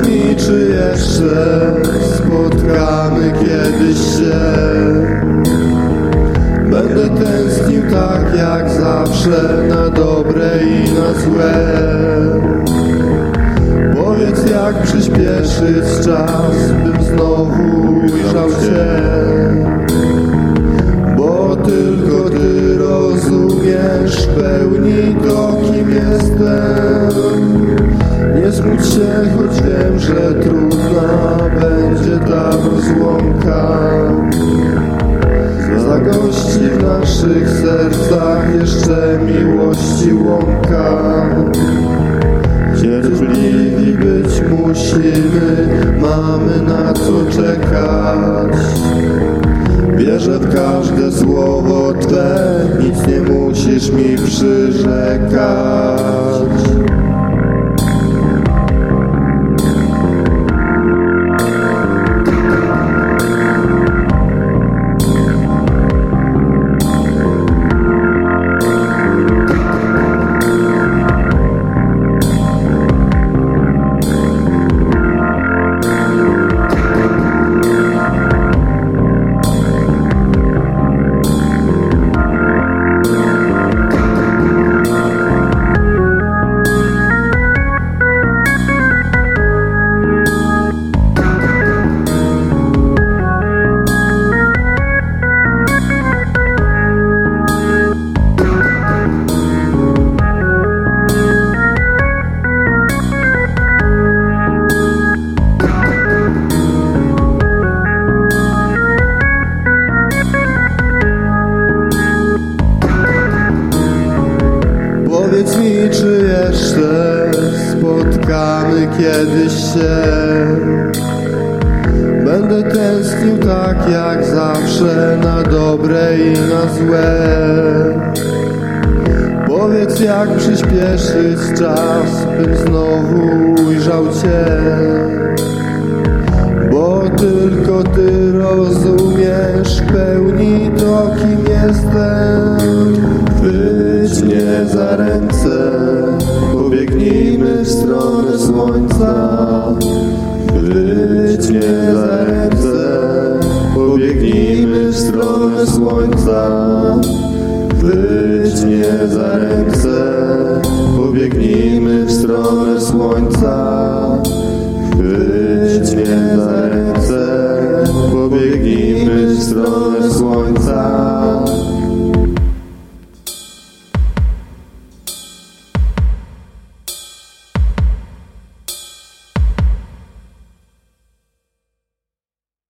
mi, czy jeszcze spotkamy kiedyś się? Będę tęsknił tak jak zawsze Na dobre i na złe. Powiedz jak przyspieszyć czas Bym znowu ujrzał Cię. Bo tylko Ty rozumiesz Pełni to kim jestem Się, choć wiem, że trudna Będzie ta rozłąka Zagości w naszych sercach jeszcze miłości łąka. Cierpliwi być musimy, mamy na co czekać. Wierzę w każde słowo Twe, nic nie musisz mi przyrzekać Mi, czy jeszcze spotkamy kiedyś się. Będę tęsknił tak jak zawsze Na dobre i na złe. Powiedz jak przyspieszyć czas Bym znowu ujrzał Cię. Bo tylko Ty rozumiesz Pełni to kim jestem za ręce, pobiegnijmy w stronę słońca. Chwyć mnie za ręce, pobiegnijmy w stronę słońca. Chwyć mnie za ręce, pobiegnijmy w stronę słońca. Chwyć mnie za ręce, pobiegnijmy w stronę słońca.